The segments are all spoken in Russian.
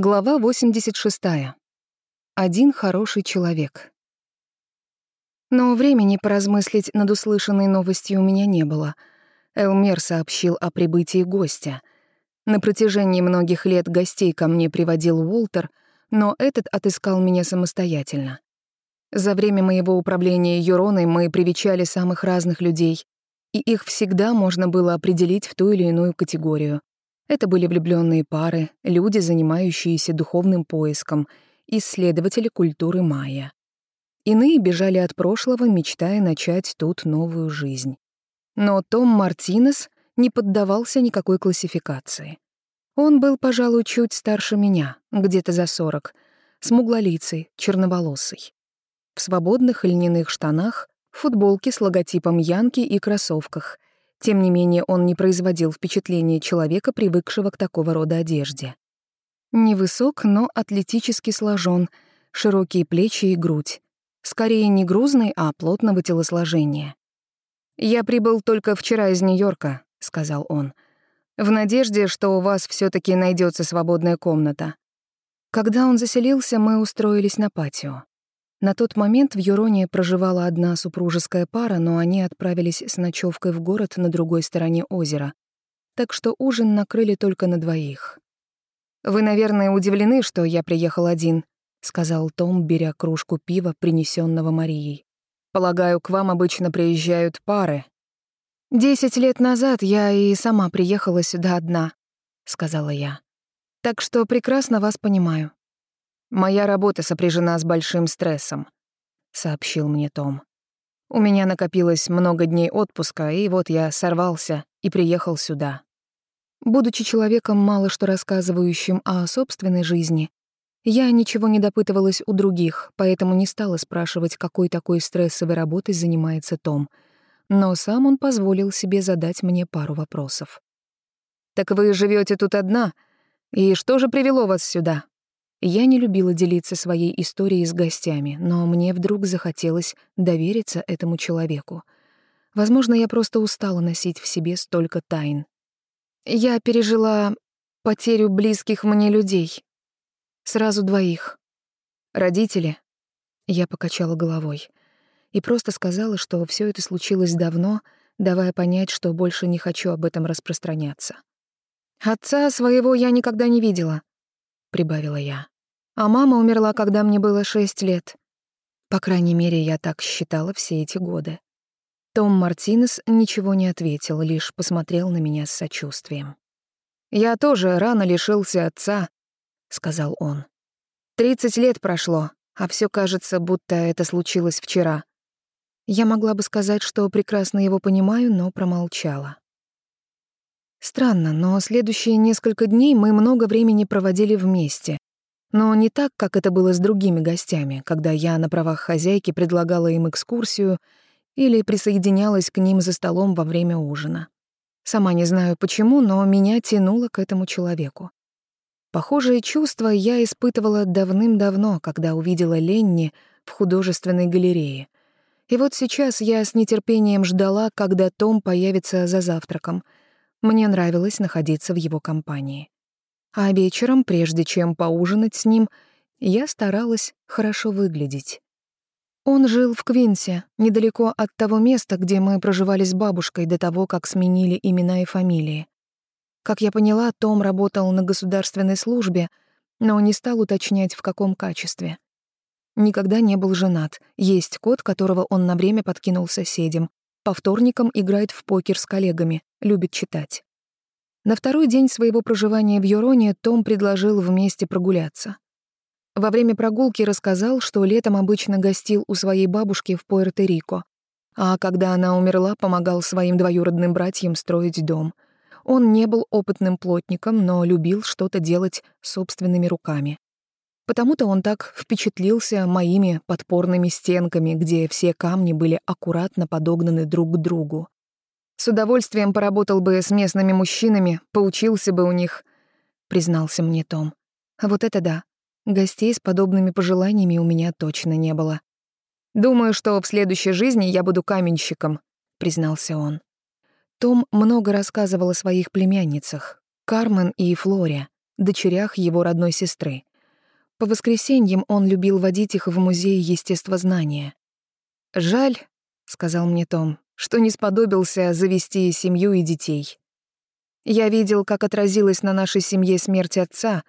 Глава 86. Один хороший человек. Но времени поразмыслить над услышанной новостью у меня не было. Элмер сообщил о прибытии гостя. На протяжении многих лет гостей ко мне приводил Уолтер, но этот отыскал меня самостоятельно. За время моего управления Юроной мы привечали самых разных людей, и их всегда можно было определить в ту или иную категорию. Это были влюбленные пары, люди, занимающиеся духовным поиском, исследователи культуры майя. Иные бежали от прошлого, мечтая начать тут новую жизнь. Но Том Мартинес не поддавался никакой классификации. Он был, пожалуй, чуть старше меня, где-то за сорок, смуглолицый, черноволосый. В свободных льняных штанах, футболке с логотипом Янки и кроссовках — тем не менее, он не производил впечатления человека, привыкшего к такого рода одежде. Невысок, но атлетически сложен, широкие плечи и грудь. Скорее не грузный, а плотного телосложения. «Я прибыл только вчера из Нью-Йорка», — сказал он, «в надежде, что у вас все таки найдется свободная комната». Когда он заселился, мы устроились на патио. На тот момент в Юроне проживала одна супружеская пара, но они отправились с ночевкой в город на другой стороне озера. Так что ужин накрыли только на двоих. «Вы, наверное, удивлены, что я приехал один», — сказал Том, беря кружку пива, принесенного Марией. «Полагаю, к вам обычно приезжают пары». «Десять лет назад я и сама приехала сюда одна», — сказала я. «Так что прекрасно вас понимаю». «Моя работа сопряжена с большим стрессом», — сообщил мне Том. «У меня накопилось много дней отпуска, и вот я сорвался и приехал сюда». Будучи человеком, мало что рассказывающим о собственной жизни, я ничего не допытывалась у других, поэтому не стала спрашивать, какой такой стрессовой работой занимается Том. Но сам он позволил себе задать мне пару вопросов. «Так вы живете тут одна? И что же привело вас сюда?» Я не любила делиться своей историей с гостями, но мне вдруг захотелось довериться этому человеку. Возможно, я просто устала носить в себе столько тайн. Я пережила потерю близких мне людей. Сразу двоих. Родители. Я покачала головой и просто сказала, что все это случилось давно, давая понять, что больше не хочу об этом распространяться. Отца своего я никогда не видела, — прибавила я. «А мама умерла, когда мне было шесть лет. По крайней мере, я так считала все эти годы». Том Мартинес ничего не ответил, лишь посмотрел на меня с сочувствием. «Я тоже рано лишился отца», — сказал он. «Тридцать лет прошло, а все кажется, будто это случилось вчера». Я могла бы сказать, что прекрасно его понимаю, но промолчала. Странно, но следующие несколько дней мы много времени проводили вместе. Но не так, как это было с другими гостями, когда я на правах хозяйки предлагала им экскурсию или присоединялась к ним за столом во время ужина. Сама не знаю почему, но меня тянуло к этому человеку. Похожие чувства я испытывала давным-давно, когда увидела Ленни в художественной галерее. И вот сейчас я с нетерпением ждала, когда Том появится за завтраком — мне нравилось находиться в его компании. А вечером, прежде чем поужинать с ним, я старалась хорошо выглядеть. Он жил в Квинсе, недалеко от того места, где мы проживали с бабушкой до того, как сменили имена и фамилии. Как я поняла, Том работал на государственной службе, но не стал уточнять, в каком качестве. Никогда не был женат, есть кот, которого он на время подкинул соседям, по вторникам играет в покер с коллегами, любит читать. На второй день своего проживания в Юроне Том предложил вместе прогуляться. Во время прогулки рассказал, что летом обычно гостил у своей бабушки в Пуэрто-Рико, а когда она умерла, помогал своим двоюродным братьям строить дом. Он не был опытным плотником, но любил что-то делать собственными руками. Потому-то он так впечатлился моими подпорными стенками, где все камни были аккуратно подогнаны друг к другу. С удовольствием поработал бы с местными мужчинами, поучился бы у них, признался мне Том. А вот это да. Гостей с подобными пожеланиями у меня точно не было. Думаю, что в следующей жизни я буду каменщиком, признался он. Том много рассказывал о своих племянницах, Кармен и Флоре, дочерях его родной сестры. По воскресеньям он любил водить их в музей естествознания. «Жаль», — сказал мне Том, — «что не сподобился завести семью и детей. Я видел, как отразилась на нашей семье смерть отца,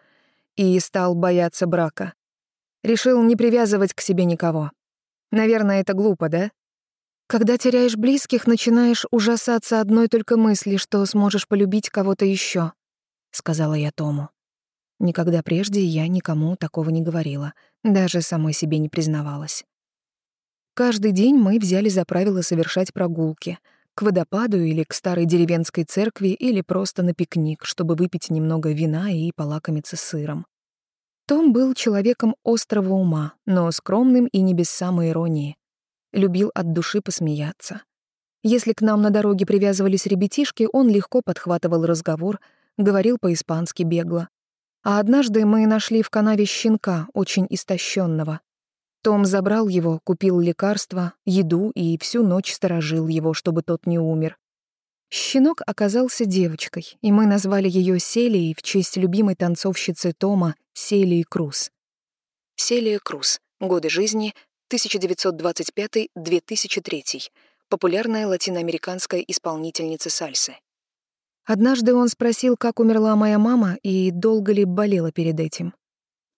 и стал бояться брака. Решил не привязывать к себе никого. Наверное, это глупо, да? Когда теряешь близких, начинаешь ужасаться одной только мысли, что сможешь полюбить кого-то еще, сказала я Тому. Никогда прежде я никому такого не говорила, даже самой себе не признавалась. Каждый день мы взяли за правило совершать прогулки к водопаду или к старой деревенской церкви или просто на пикник, чтобы выпить немного вина и полакомиться сыром. Том был человеком острого ума, но скромным и не без самой иронии. Любил от души посмеяться. Если к нам на дороге привязывались ребятишки, он легко подхватывал разговор, говорил по-испански бегло. А однажды мы нашли в канаве щенка, очень истощенного. Том забрал его, купил лекарства, еду и всю ночь сторожил его, чтобы тот не умер. Щенок оказался девочкой, и мы назвали ее Селией в честь любимой танцовщицы Тома Селии Круз. Селия Круз. Годы жизни 1925-2003. Популярная латиноамериканская исполнительница сальсы. Однажды он спросил, как умерла моя мама и долго ли болела перед этим.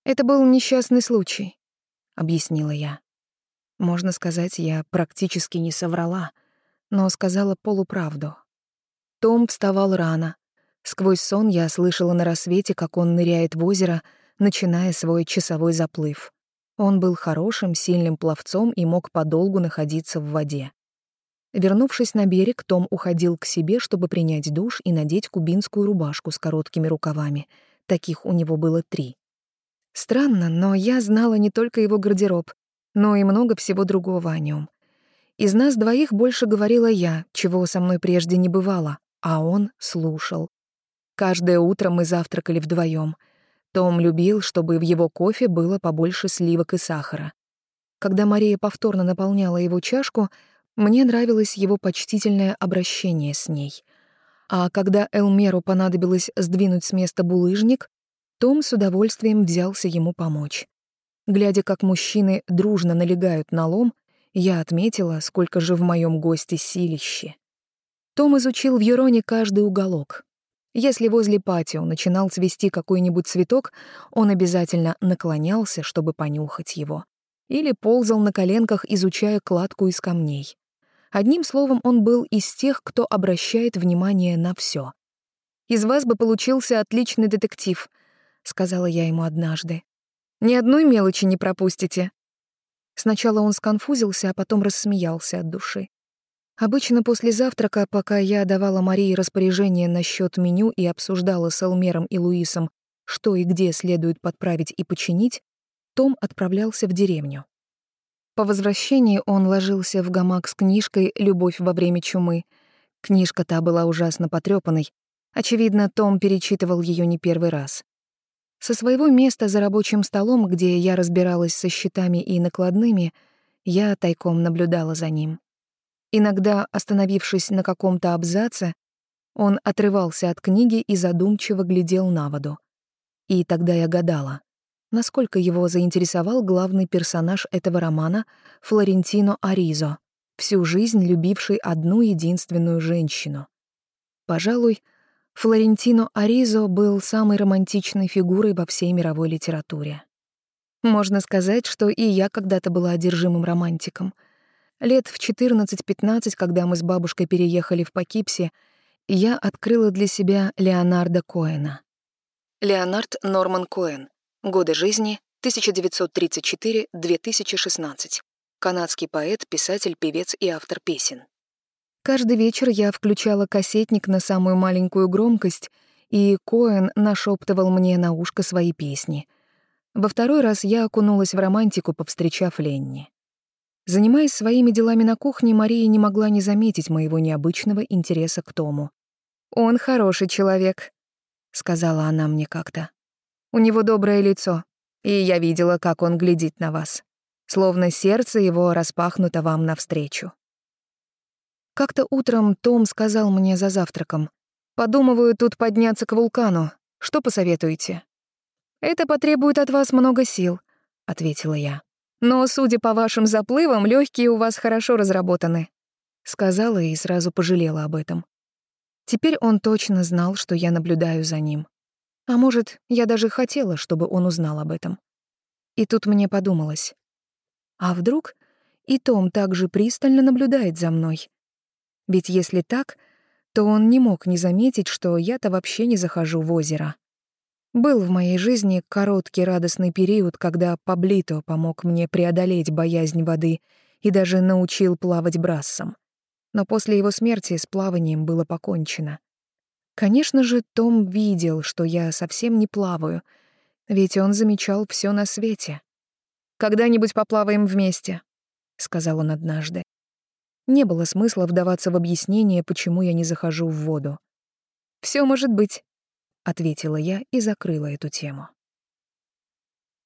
«Это был несчастный случай», — объяснила я. Можно сказать, я практически не соврала, но сказала полуправду. Том вставал рано. Сквозь сон я слышала на рассвете, как он ныряет в озеро, начиная свой часовой заплыв. Он был хорошим, сильным пловцом и мог подолгу находиться в воде. Вернувшись на берег, Том уходил к себе, чтобы принять душ и надеть кубинскую рубашку с короткими рукавами. Таких у него было три. Странно, но я знала не только его гардероб, но и много всего другого о нем. Из нас двоих больше говорила я, чего со мной прежде не бывало, а он слушал. Каждое утро мы завтракали вдвоем. Том любил, чтобы в его кофе было побольше сливок и сахара. Когда Мария повторно наполняла его чашку, мне нравилось его почтительное обращение с ней. А когда Элмеру понадобилось сдвинуть с места булыжник, том с удовольствием взялся ему помочь. Глядя, как мужчины дружно налегают на лом, я отметила, сколько же в моем госте силище. Том изучил в Юроне каждый уголок. Если возле патио начинал цвести какой-нибудь цветок, он обязательно наклонялся, чтобы понюхать его. Или ползал на коленках, изучая кладку из камней. Одним словом, он был из тех, кто обращает внимание на все. «Из вас бы получился отличный детектив», — сказала я ему однажды. «Ни одной мелочи не пропустите». Сначала он сконфузился, а потом рассмеялся от души. Обычно после завтрака, пока я давала Марии распоряжение насчет меню и обсуждала с Элмером и Луисом, что и где следует подправить и починить, том отправлялся в деревню. По возвращении он ложился в гамак с книжкой «Любовь во время чумы». Книжка та была ужасно потрёпанной. Очевидно, Том перечитывал ее не первый раз. Со своего места за рабочим столом, где я разбиралась со счетами и накладными, я тайком наблюдала за ним. Иногда, остановившись на каком-то абзаце, он отрывался от книги и задумчиво глядел на воду. И тогда я гадала, насколько его заинтересовал главный персонаж этого романа Флорентино Аризо, всю жизнь любивший одну единственную женщину. Пожалуй, Флорентино Аризо был самой романтичной фигурой во всей мировой литературе. Можно сказать, что и я когда-то была одержимым романтиком — Лет в 14-15, когда мы с бабушкой переехали в Покипси, я открыла для себя Леонарда Коэна. Леонард Норман Коэн. Годы жизни 1934-2016. Канадский поэт, писатель, певец и автор песен. Каждый вечер я включала кассетник на самую маленькую громкость, и Коэн нашептывал мне на ушко свои песни. Во второй раз я окунулась в романтику, повстречав Ленни. Занимаясь своими делами на кухне, Мария не могла не заметить моего необычного интереса к Тому. «Он хороший человек», — сказала она мне как-то. «У него доброе лицо, и я видела, как он глядит на вас, словно сердце его распахнуто вам навстречу». Как-то утром Том сказал мне за завтраком, «Подумываю тут подняться к вулкану. Что посоветуете?» «Это потребует от вас много сил», — ответила я. «Но, судя по вашим заплывам, легкие у вас хорошо разработаны», — сказала и сразу пожалела об этом. Теперь он точно знал, что я наблюдаю за ним. А может, я даже хотела, чтобы он узнал об этом. И тут мне подумалось. А вдруг и Том также пристально наблюдает за мной? Ведь если так, то он не мог не заметить, что я-то вообще не захожу в озеро. Был в моей жизни короткий радостный период, когда Паблито помог мне преодолеть боязнь воды и даже научил плавать брассом. Но после его смерти с плаванием было покончено. Конечно же, Том видел, что я совсем не плаваю, ведь он замечал все на свете. «Когда-нибудь поплаваем вместе», — сказал он однажды. Не было смысла вдаваться в объяснение, почему я не захожу в воду. Все может быть», — ответила я и закрыла эту тему.